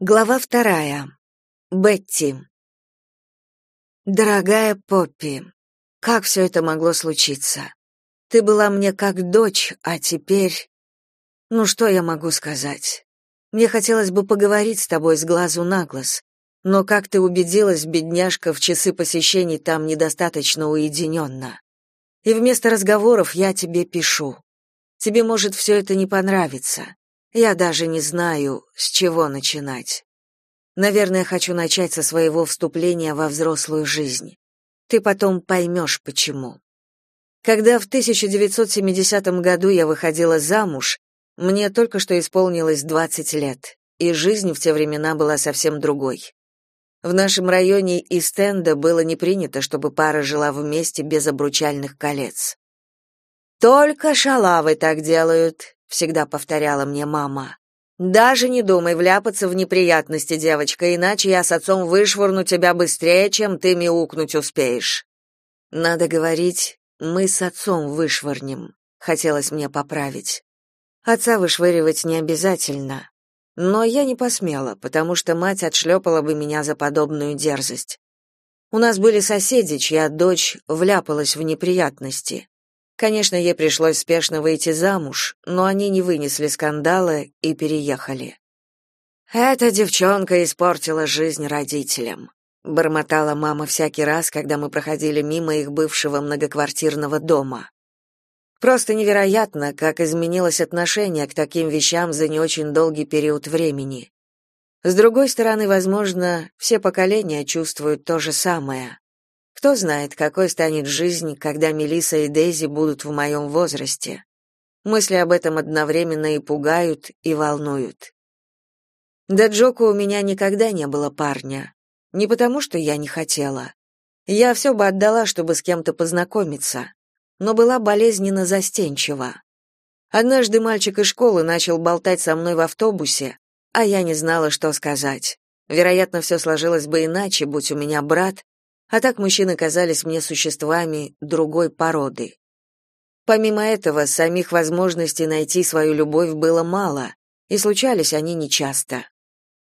Глава вторая. Бетти. Дорогая Поппи, как все это могло случиться? Ты была мне как дочь, а теперь... Ну что я могу сказать? Мне хотелось бы поговорить с тобой с глазу на глаз, но как ты убедилась, бедняжка, в часы посещений там недостаточно уединенно. И вместо разговоров я тебе пишу. Тебе может все это не понравиться. Я даже не знаю, с чего начинать. Наверное, хочу начать со своего вступления во взрослую жизнь. Ты потом поймешь, почему. Когда в 1970 году я выходила замуж, мне только что исполнилось 20 лет, и жизнь в те времена была совсем другой. В нашем районе Истенда было не принято, чтобы пара жила вместе без обручальных колец. Только шалавы так делают, всегда повторяла мне мама. Даже не думай вляпаться в неприятности, девочка, иначе я с отцом вышвырну тебя быстрее, чем ты мяукнуть успеешь. Надо говорить, мы с отцом вышвырнем, хотелось мне поправить. Отца вышвыривать не обязательно. Но я не посмела, потому что мать отшлепала бы меня за подобную дерзость. У нас были соседи, чья дочь вляпалась в неприятности. Конечно, ей пришлось спешно выйти замуж, но они не вынесли скандала и переехали. Эта девчонка испортила жизнь родителям, бормотала мама всякий раз, когда мы проходили мимо их бывшего многоквартирного дома. Просто невероятно, как изменилось отношение к таким вещам за не очень долгий период времени. С другой стороны, возможно, все поколения чувствуют то же самое. Кто знает, какой станет жизнь, когда Мелиса и Дейзи будут в моем возрасте. Мысли об этом одновременно и пугают, и волнуют. До Джоку у меня никогда не было парня. Не потому, что я не хотела. Я все бы отдала, чтобы с кем-то познакомиться, но была болезненно застенчива. Однажды мальчик из школы начал болтать со мной в автобусе, а я не знала, что сказать. Вероятно, все сложилось бы иначе, будь у меня брат, а так мужчины казались мне существами другой породы. Помимо этого, самих возможностей найти свою любовь было мало, и случались они нечасто.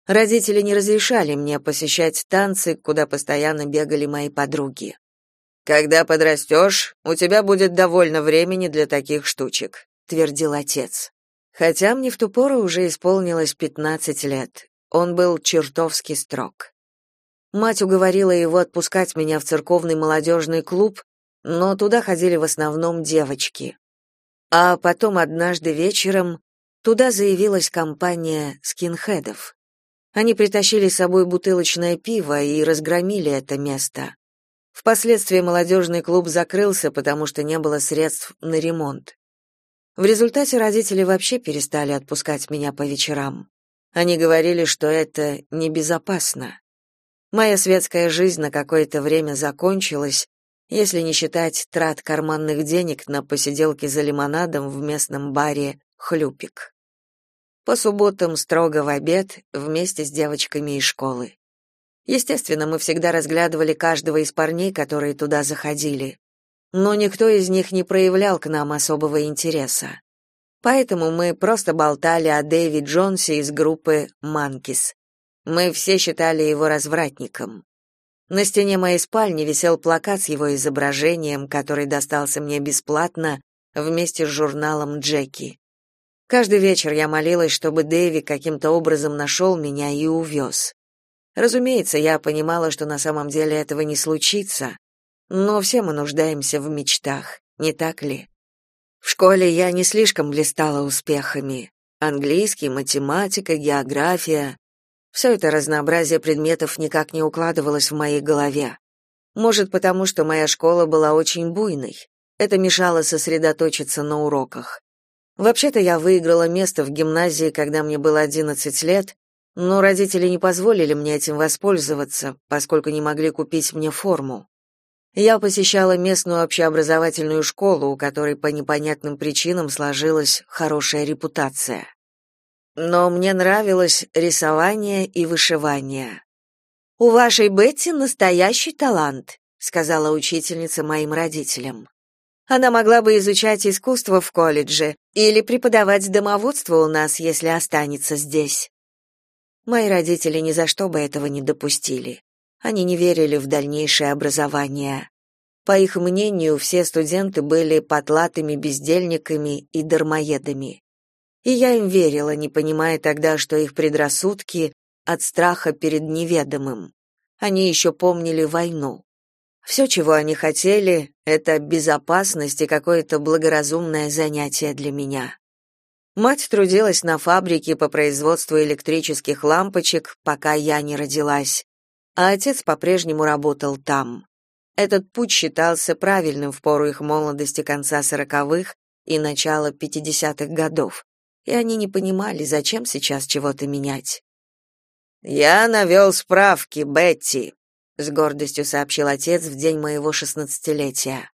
Родители не разрешали мне посещать танцы, куда постоянно бегали мои подруги. Когда подрастешь, у тебя будет довольно времени для таких штучек, твердил отец. Хотя мне в ту пору уже исполнилось пятнадцать лет. Он был чертовски строг. Мать уговорила его отпускать меня в церковный молодежный клуб, но туда ходили в основном девочки. А потом однажды вечером туда заявилась компания скинхедов. Они притащили с собой бутылочное пиво и разгромили это место. Впоследствии молодежный клуб закрылся, потому что не было средств на ремонт. В результате родители вообще перестали отпускать меня по вечерам. Они говорили, что это небезопасно. Моя светская жизнь на какое-то время закончилась, если не считать трат карманных денег на посиделки за лимонадом в местном баре «Хлюпик». По субботам строго в обед вместе с девочками из школы. Естественно, мы всегда разглядывали каждого из парней, которые туда заходили. Но никто из них не проявлял к нам особого интереса. Поэтому мы просто болтали о Дэви Джонсе из группы «Манкис», мы все считали его развратником. На стене моей спальни висел плакат с его изображением, который достался мне бесплатно вместе с журналом Джеки. Каждый вечер я молилась, чтобы Дэви каким-то образом нашел меня и увез. Разумеется, я понимала, что на самом деле этого не случится, но все мы нуждаемся в мечтах, не так ли? В школе я не слишком блистала успехами. Английский, математика, география. Все это разнообразие предметов никак не укладывалось в моей голове. Может, потому что моя школа была очень буйной. Это мешало сосредоточиться на уроках. Вообще-то я выиграла место в гимназии, когда мне было 11 лет, но родители не позволили мне этим воспользоваться, поскольку не могли купить мне форму. Я посещала местную общеобразовательную школу, у которой по непонятным причинам сложилась хорошая репутация но мне нравилось рисование и вышивание. У вашей Бетти настоящий талант, сказала учительница моим родителям. Она могла бы изучать искусство в колледже или преподавать домоводство у нас, если останется здесь. Мои родители ни за что бы этого не допустили. Они не верили в дальнейшее образование. По их мнению, все студенты были потлатыми бездельниками и дармоедами. И я им верила, не понимая тогда, что их предрассудки от страха перед неведомым. Они еще помнили войну. Все, чего они хотели, это безопасность и какое-то благоразумное занятие для меня. Мать трудилась на фабрике по производству электрических лампочек, пока я не родилась, а отец по-прежнему работал там. Этот путь считался правильным в пору их молодости конца сороковых и начала пятидесятых годов, и они не понимали, зачем сейчас чего-то менять. «Я навел справки, Бетти», с гордостью сообщил отец в день моего шестнадцатилетия.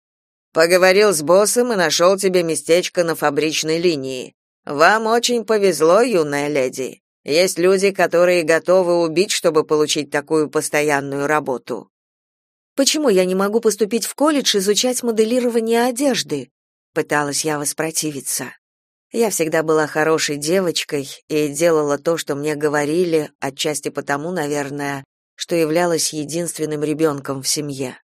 Поговорил с боссом и нашел тебе местечко на фабричной линии. Вам очень повезло, юная леди. Есть люди, которые готовы убить, чтобы получить такую постоянную работу. Почему я не могу поступить в колледж изучать моделирование одежды? Пыталась я воспротивиться. Я всегда была хорошей девочкой и делала то, что мне говорили, отчасти потому, наверное, что являлась единственным ребенком в семье.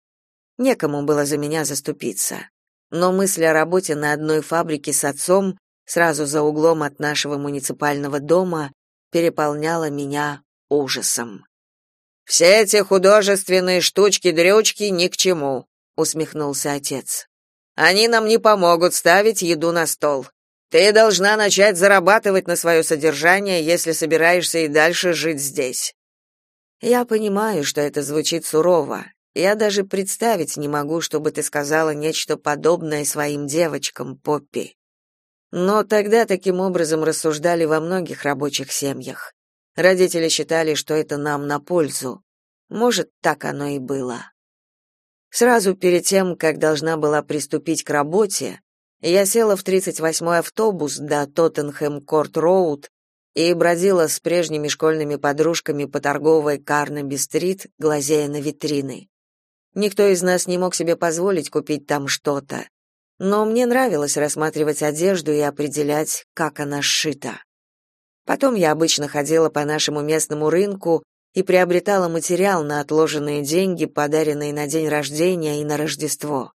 Некому было за меня заступиться. Но мысль о работе на одной фабрике с отцом, сразу за углом от нашего муниципального дома, переполняла меня ужасом. «Все эти художественные штучки-дрючки ни к чему», — усмехнулся отец. «Они нам не помогут ставить еду на стол. Ты должна начать зарабатывать на свое содержание, если собираешься и дальше жить здесь. Я понимаю, что это звучит сурово. Я даже представить не могу, чтобы ты сказала нечто подобное своим девочкам, Поппи. Но тогда таким образом рассуждали во многих рабочих семьях. Родители считали, что это нам на пользу. Может, так оно и было. Сразу перед тем, как должна была приступить к работе, я села в 38-й автобус до Тоттенхэм-Корт-Роуд и бродила с прежними школьными подружками по торговой Карнаби-стрит, глазея на витрины. Никто из нас не мог себе позволить купить там что-то, но мне нравилось рассматривать одежду и определять, как она сшита. Потом я обычно ходила по нашему местному рынку и приобретала материал на отложенные деньги, подаренные на день рождения и на Рождество.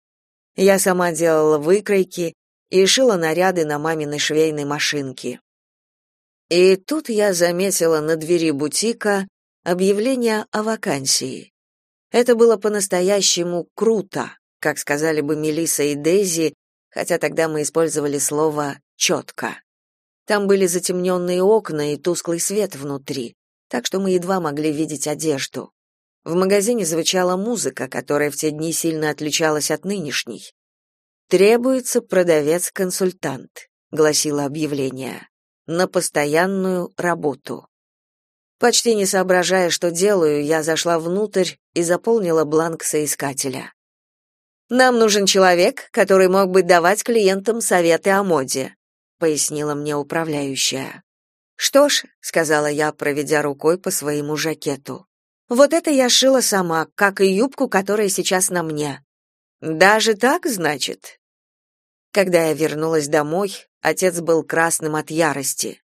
Я сама делала выкройки и шила наряды на маминой швейной машинке. И тут я заметила на двери бутика объявление о вакансии. Это было по-настоящему круто, как сказали бы Мелиса и Дейзи, хотя тогда мы использовали слово «четко». Там были затемненные окна и тусклый свет внутри, так что мы едва могли видеть одежду. В магазине звучала музыка, которая в те дни сильно отличалась от нынешней. «Требуется продавец-консультант», — гласило объявление на постоянную работу. Почти не соображая, что делаю, я зашла внутрь и заполнила бланк соискателя. Нам нужен человек, который мог бы давать клиентам советы о моде, пояснила мне управляющая. Что ж, сказала я, проведя рукой по своему жакету. Вот это я шила сама, как и юбку, которая сейчас на мне. Даже так, значит? Когда я вернулась домой, отец был красным от ярости.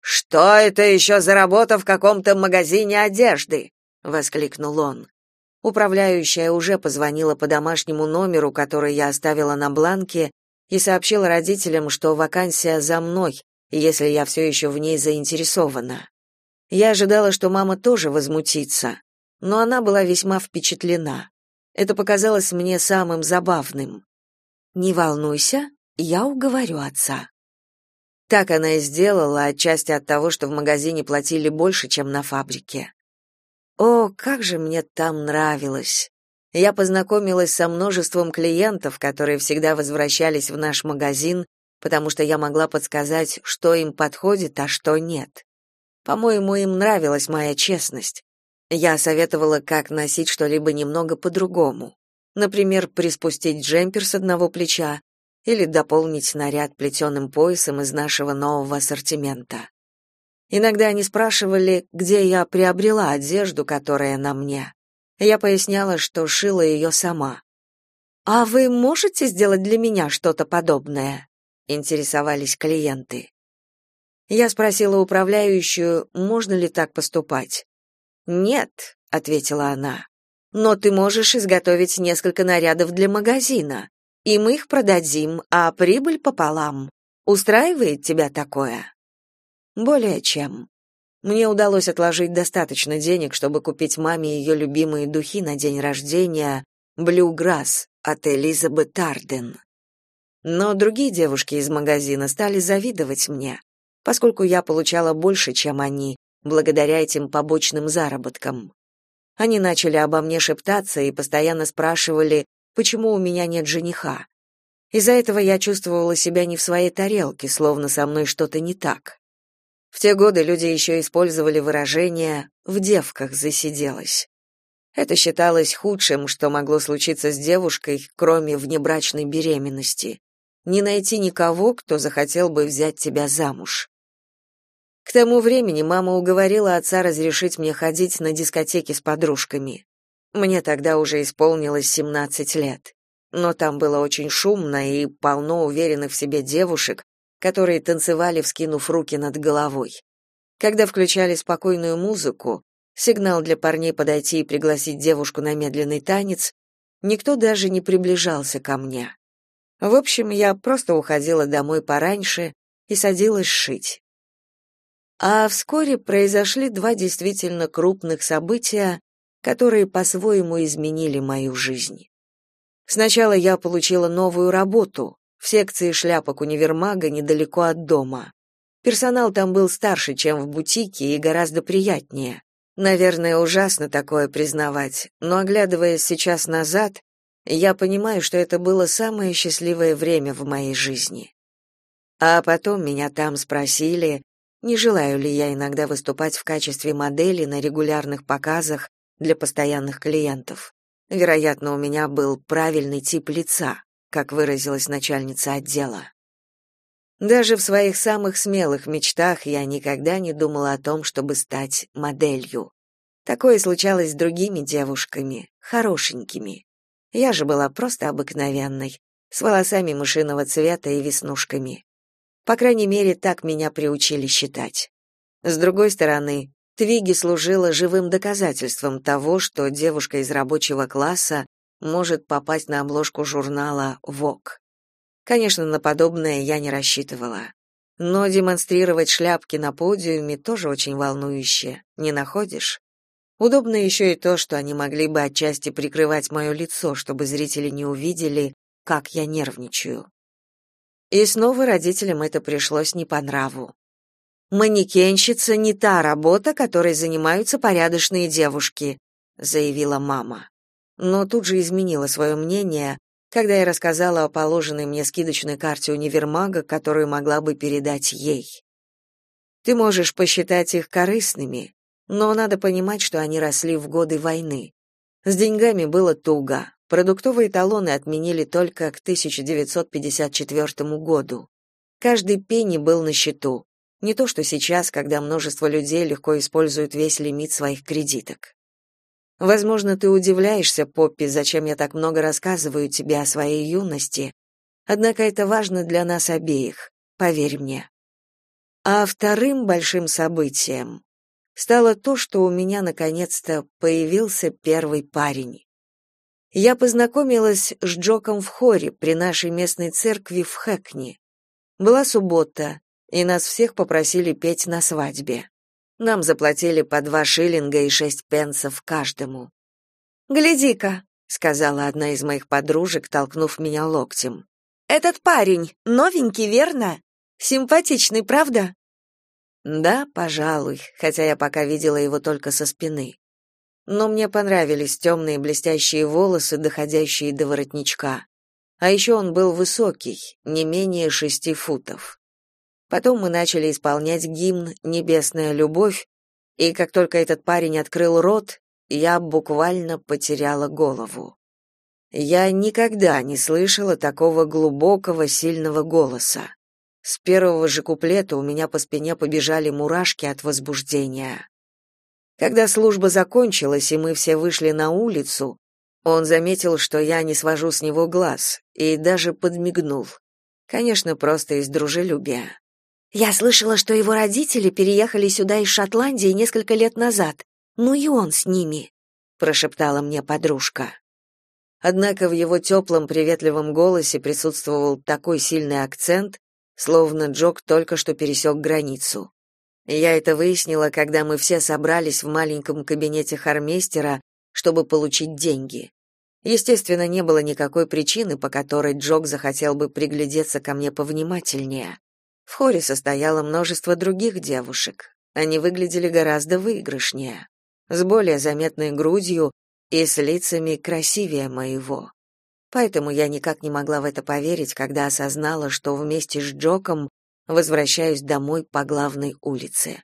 «Что это еще за работа в каком-то магазине одежды?» — воскликнул он. Управляющая уже позвонила по домашнему номеру, который я оставила на бланке, и сообщила родителям, что вакансия за мной, если я все еще в ней заинтересована. Я ожидала, что мама тоже возмутится, но она была весьма впечатлена. Это показалось мне самым забавным. Не волнуйся, я уговорю отца. Так она и сделала, отчасти от того, что в магазине платили больше, чем на фабрике. О, как же мне там нравилось. Я познакомилась со множеством клиентов, которые всегда возвращались в наш магазин, потому что я могла подсказать, что им подходит, а что нет. По-моему, им нравилась моя честность. Я советовала, как носить что-либо немного по-другому. Например, приспустить джемпер с одного плеча или дополнить наряд плетеным поясом из нашего нового ассортимента. Иногда они спрашивали, где я приобрела одежду, которая на мне. Я поясняла, что шила ее сама. «А вы можете сделать для меня что-то подобное?» — интересовались клиенты. Я спросила управляющую, можно ли так поступать. «Нет», — ответила она, — «но ты можешь изготовить несколько нарядов для магазина, и мы их продадим, а прибыль пополам. Устраивает тебя такое?» «Более чем. Мне удалось отложить достаточно денег, чтобы купить маме ее любимые духи на день рождения «Блюграсс» от Элизабет Арден. Но другие девушки из магазина стали завидовать мне, поскольку я получала больше, чем они, благодаря этим побочным заработкам. Они начали обо мне шептаться и постоянно спрашивали, почему у меня нет жениха. Из-за этого я чувствовала себя не в своей тарелке, словно со мной что-то не так. В те годы люди еще использовали выражение «в девках засиделась». Это считалось худшим, что могло случиться с девушкой, кроме внебрачной беременности. Не найти никого, кто захотел бы взять тебя замуж. К тому времени мама уговорила отца разрешить мне ходить на дискотеки с подружками. Мне тогда уже исполнилось 17 лет. Но там было очень шумно и полно уверенных в себе девушек, которые танцевали, вскинув руки над головой. Когда включали спокойную музыку, сигнал для парней подойти и пригласить девушку на медленный танец, никто даже не приближался ко мне. В общем, я просто уходила домой пораньше и садилась шить. А вскоре произошли два действительно крупных события, которые по-своему изменили мою жизнь. Сначала я получила новую работу, в секции шляпок универмага недалеко от дома. Персонал там был старше, чем в бутике, и гораздо приятнее. Наверное, ужасно такое признавать, но оглядываясь сейчас назад, я понимаю, что это было самое счастливое время в моей жизни. А потом меня там спросили, не желаю ли я иногда выступать в качестве модели на регулярных показах для постоянных клиентов. Вероятно, у меня был правильный тип лица как выразилась начальница отдела. Даже в своих самых смелых мечтах я никогда не думала о том, чтобы стать моделью. Такое случалось с другими девушками, хорошенькими. Я же была просто обыкновенной, с волосами мышиного цвета и веснушками. По крайней мере, так меня приучили считать. С другой стороны, Твиги служила живым доказательством того, что девушка из рабочего класса может попасть на обложку журнала Vogue. Конечно, на подобное я не рассчитывала. Но демонстрировать шляпки на подиуме тоже очень волнующе, не находишь? Удобно еще и то, что они могли бы отчасти прикрывать мое лицо, чтобы зрители не увидели, как я нервничаю. И снова родителям это пришлось не по нраву. «Манекенщица не та работа, которой занимаются порядочные девушки», заявила мама но тут же изменила свое мнение, когда я рассказала о положенной мне скидочной карте универмага, которую могла бы передать ей. Ты можешь посчитать их корыстными, но надо понимать, что они росли в годы войны. С деньгами было туго. Продуктовые талоны отменили только к 1954 году. Каждый пенни был на счету. Не то, что сейчас, когда множество людей легко используют весь лимит своих кредиток. Возможно, ты удивляешься, Поппи, зачем я так много рассказываю тебе о своей юности. Однако это важно для нас обеих, поверь мне. А вторым большим событием стало то, что у меня наконец-то появился первый парень. Я познакомилась с Джоком в хоре при нашей местной церкви в Хэкни. Была суббота, и нас всех попросили петь на свадьбе. Нам заплатили по два шиллинга и шесть пенсов каждому. «Гляди-ка», — сказала одна из моих подружек, толкнув меня локтем. «Этот парень новенький, верно? Симпатичный, правда?» «Да, пожалуй, хотя я пока видела его только со спины. Но мне понравились темные блестящие волосы, доходящие до воротничка. А еще он был высокий, не менее шести футов. Потом мы начали исполнять гимн «Небесная любовь», и как только этот парень открыл рот, я буквально потеряла голову. Я никогда не слышала такого глубокого, сильного голоса. С первого же куплета у меня по спине побежали мурашки от возбуждения. Когда служба закончилась и мы все вышли на улицу, он заметил, что я не свожу с него глаз, и даже подмигнул. Конечно, просто из дружелюбия. Я слышала, что его родители переехали сюда из Шотландии несколько лет назад. Ну и он с ними, прошептала мне подружка. Однако в его теплом, приветливом голосе присутствовал такой сильный акцент, словно Джок только что пересек границу. Я это выяснила, когда мы все собрались в маленьком кабинете хармейстера, чтобы получить деньги. Естественно, не было никакой причины, по которой Джок захотел бы приглядеться ко мне повнимательнее. В хоре состояло множество других девушек. Они выглядели гораздо выигрышнее, с более заметной грудью и с лицами красивее моего. Поэтому я никак не могла в это поверить, когда осознала, что вместе с Джоком возвращаюсь домой по главной улице.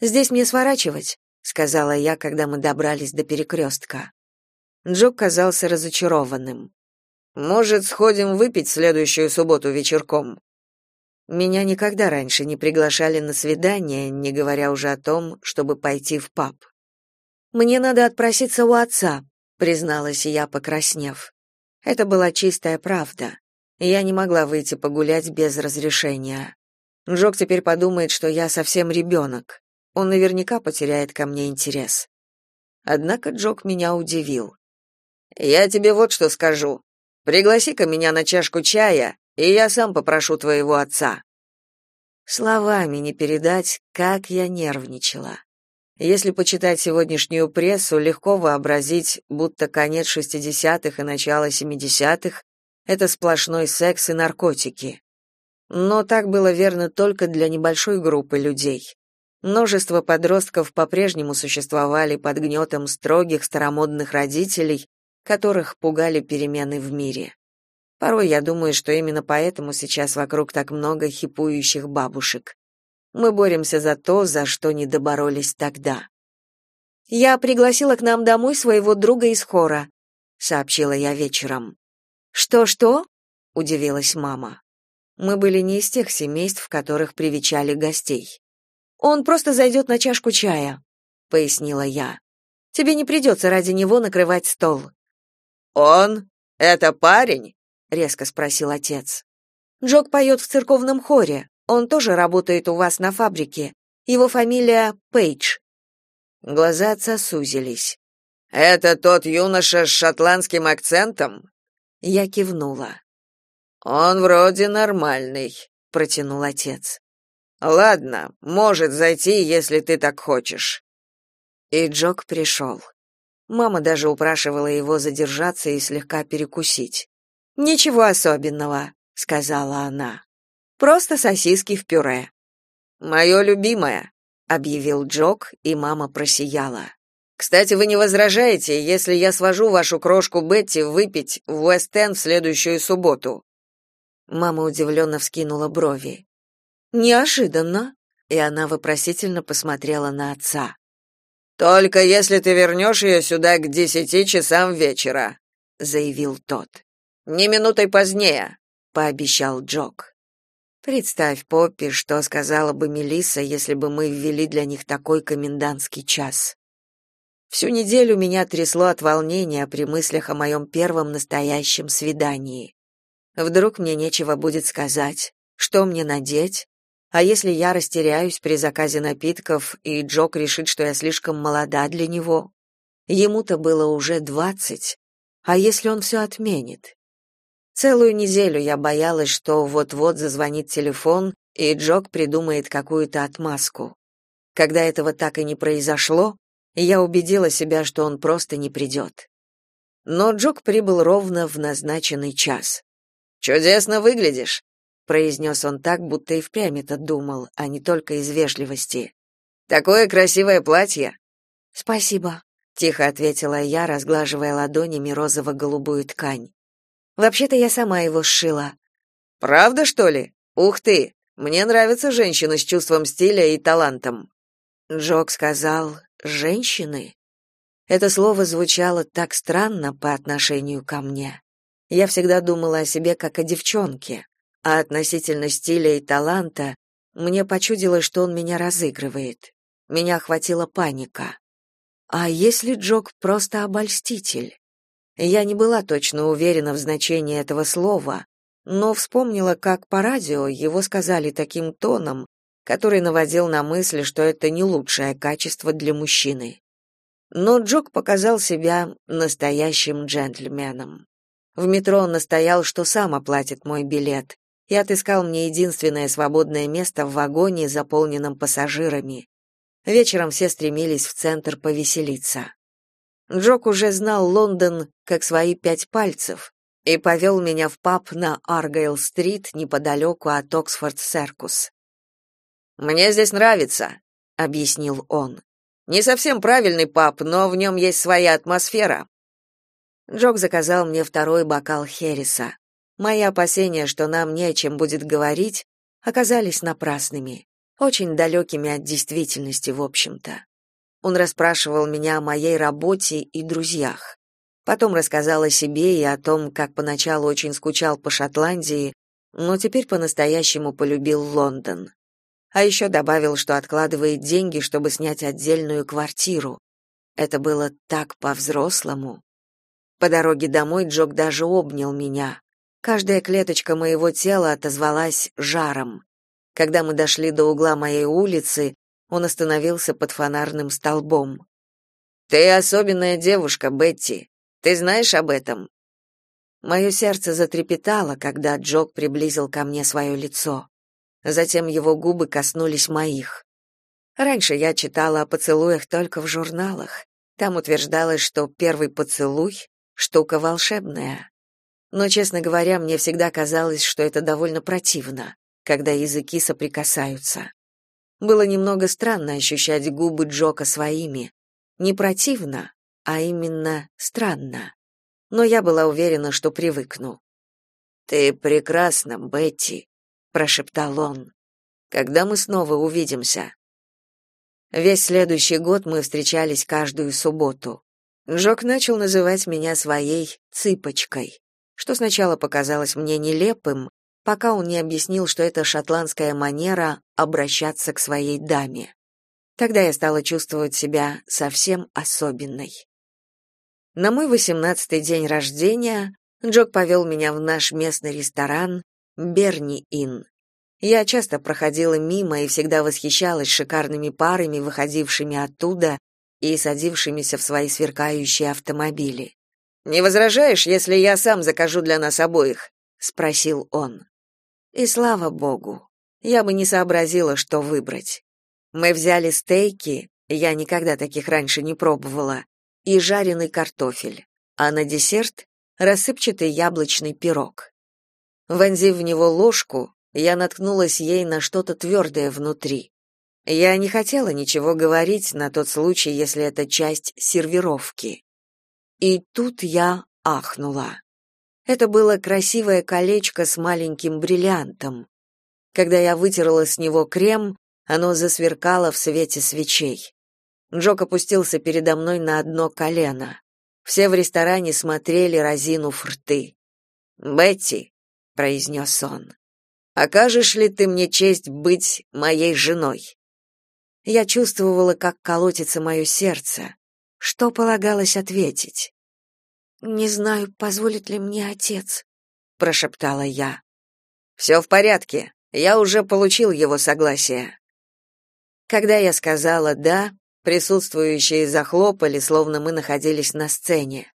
«Здесь мне сворачивать», — сказала я, когда мы добрались до перекрестка. Джок казался разочарованным. «Может, сходим выпить следующую субботу вечерком?» Меня никогда раньше не приглашали на свидание, не говоря уже о том, чтобы пойти в паб. Мне надо отпроситься у отца, призналась я, покраснев. Это была чистая правда. Я не могла выйти погулять без разрешения. Джок теперь подумает, что я совсем ребенок. Он наверняка потеряет ко мне интерес. Однако Джок меня удивил. Я тебе вот что скажу. Пригласи-ка меня на чашку чая, и я сам попрошу твоего отца. Словами не передать, как я нервничала. Если почитать сегодняшнюю прессу, легко вообразить, будто конец 60-х и начало 70-х это сплошной секс и наркотики. Но так было верно только для небольшой группы людей. Множество подростков по-прежнему существовали под гнетом строгих старомодных родителей, которых пугали перемены в мире. Порой я думаю, что именно поэтому сейчас вокруг так много хипующих бабушек. Мы боремся за то, за что не доборолись тогда. Я пригласила к нам домой своего друга из хора, сообщила я вечером. Что-что? удивилась мама. Мы были не из тех семейств, в которых привечали гостей. Он просто зайдет на чашку чая, пояснила я. Тебе не придется ради него накрывать стол. Он? Это парень? резко спросил отец. Джок поет в церковном хоре. Он тоже работает у вас на фабрике. Его фамилия Пейдж. Глаза отца сузились. Это тот юноша с шотландским акцентом? Я кивнула. Он вроде нормальный, протянул отец. Ладно, может зайти, если ты так хочешь. И Джок пришел. Мама даже упрашивала его задержаться и слегка перекусить. Ничего особенного, сказала она. Просто сосиски в пюре. «Мое любимое, объявил Джок, и мама просияла. Кстати, вы не возражаете, если я свожу вашу крошку Бетти выпить в Уэст-Энд в следующую субботу? Мама удивленно вскинула брови. Неожиданно, и она вопросительно посмотрела на отца. Только если ты вернешь ее сюда к десяти часам вечера, заявил тот. Не минутой позднее, пообещал Джок. Представь, Поппи, что сказала бы Мелисса, если бы мы ввели для них такой комендантский час. Всю неделю меня трясло от волнения при мыслях о моем первом настоящем свидании. Вдруг мне нечего будет сказать, что мне надеть, а если я растеряюсь при заказе напитков, и Джок решит, что я слишком молода для него? Ему-то было уже двадцать. А если он все отменит? Целую неделю я боялась, что вот-вот зазвонит телефон, и Джок придумает какую-то отмазку. Когда этого так и не произошло, я убедила себя, что он просто не придет. Но Джок прибыл ровно в назначенный час. «Чудесно выглядишь», — произнес он так, будто и впрямь это думал, а не только из вежливости. «Такое красивое платье!» «Спасибо», — тихо ответила я, разглаживая ладонями розово-голубую ткань. Вообще-то я сама его сшила. Правда, что ли? Ух ты. Мне нравятся женщины с чувством стиля и талантом. Джок сказал: "Женщины". Это слово звучало так странно по отношению ко мне. Я всегда думала о себе как о девчонке, а относительно стиля и таланта мне почудилось, что он меня разыгрывает. Меня охватила паника. А если Джок просто обольститель? Я не была точно уверена в значении этого слова, но вспомнила, как по радио его сказали таким тоном, который наводил на мысль, что это не лучшее качество для мужчины. Но Джок показал себя настоящим джентльменом. В метро он настоял, что сам оплатит мой билет, и отыскал мне единственное свободное место в вагоне, заполненном пассажирами. Вечером все стремились в центр повеселиться. Джок уже знал Лондон как свои пять пальцев и повел меня в паб на Аргайл-стрит неподалеку от Оксфорд-Серкус. «Мне здесь нравится», — объяснил он. Не совсем правильный паб, но в нем есть своя атмосфера. Джок заказал мне второй бокал Хереса. Мои опасения, что нам не о чем будет говорить, оказались напрасными, очень далекими от действительности, в общем-то. Он расспрашивал меня о моей работе и друзьях. Потом рассказал о себе и о том, как поначалу очень скучал по Шотландии, но теперь по-настоящему полюбил Лондон а еще добавил, что откладывает деньги, чтобы снять отдельную квартиру. Это было так по-взрослому. По дороге домой Джок даже обнял меня. Каждая клеточка моего тела отозвалась жаром. Когда мы дошли до угла моей улицы, он остановился под фонарным столбом. «Ты особенная девушка, Бетти. Ты знаешь об этом?» Мое сердце затрепетало, когда Джок приблизил ко мне свое лицо. Затем его губы коснулись моих. Раньше я читала о поцелуях только в журналах. Там утверждалось, что первый поцелуй — штука волшебная. Но, честно говоря, мне всегда казалось, что это довольно противно, когда языки соприкасаются. Было немного странно ощущать губы Джока своими. Не противно, а именно странно. Но я была уверена, что привыкну. «Ты прекрасна, Бетти», прошептал он. Когда мы снова увидимся? Весь следующий год мы встречались каждую субботу. Джок начал называть меня своей цыпочкой, что сначала показалось мне нелепым, пока он не объяснил, что это шотландская манера обращаться к своей даме. Тогда я стала чувствовать себя совсем особенной. На мой восемнадцатый день рождения Джок повел меня в наш местный ресторан, Берни-Ин. Я часто проходила мимо и всегда восхищалась шикарными парами, выходившими оттуда и садившимися в свои сверкающие автомобили. «Не возражаешь, если я сам закажу для нас обоих?» — спросил он. И слава богу, я бы не сообразила, что выбрать. Мы взяли стейки, я никогда таких раньше не пробовала, и жареный картофель, а на десерт — рассыпчатый яблочный пирог. Вонзив в него ложку, я наткнулась ей на что-то твердое внутри. Я не хотела ничего говорить на тот случай, если это часть сервировки. И тут я ахнула. Это было красивое колечко с маленьким бриллиантом. Когда я вытерла с него крем, оно засверкало в свете свечей. Джок опустился передо мной на одно колено. Все в ресторане смотрели, разинув рты. «Бетти, произнес он. Окажешь ли ты мне честь быть моей женой? Я чувствовала, как колотится мое сердце. Что полагалось ответить? Не знаю, позволит ли мне отец, прошептала я. «Все в порядке. Я уже получил его согласие. Когда я сказала да, присутствующие захлопали, словно мы находились на сцене.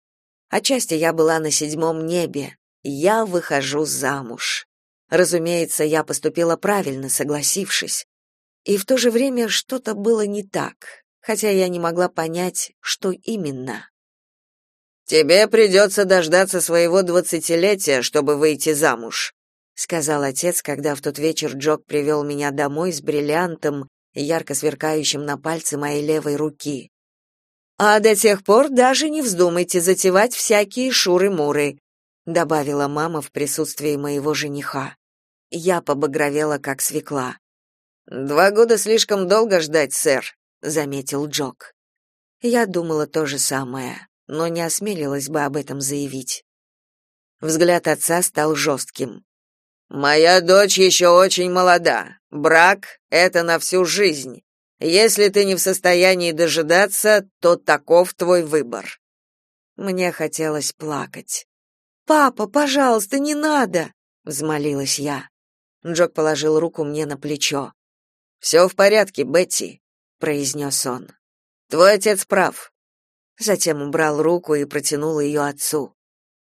Отчасти я была на седьмом небе, я выхожу замуж. Разумеется, я поступила правильно, согласившись. И в то же время что-то было не так, хотя я не могла понять, что именно. Тебе придется дождаться своего двадцатилетия, чтобы выйти замуж, сказал отец, когда в тот вечер Джок привел меня домой с бриллиантом, ярко сверкающим на пальце моей левой руки. А до тех пор даже не вздумайте затевать всякие шуры-муры добавила мама в присутствии моего жениха. Я побагровела как свекла. Два года слишком долго ждать, сэр, заметил Джок. Я думала то же самое, но не осмелилась бы об этом заявить. Взгляд отца стал жестким. Моя дочь еще очень молода. Брак это на всю жизнь. Если ты не в состоянии дожидаться, то таков твой выбор. Мне хотелось плакать. Папа, пожалуйста, не надо, взмолилась я. Джок положил руку мне на плечо. «Все в порядке, Бетти, произнес он. Твой отец прав. Затем убрал руку и протянул ее отцу.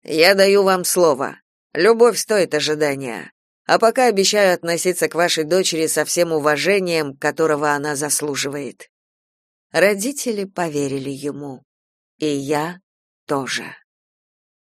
Я даю вам слово. Любовь стоит ожидания. А пока обещаю относиться к вашей дочери со всем уважением, которого она заслуживает. Родители поверили ему, и я тоже.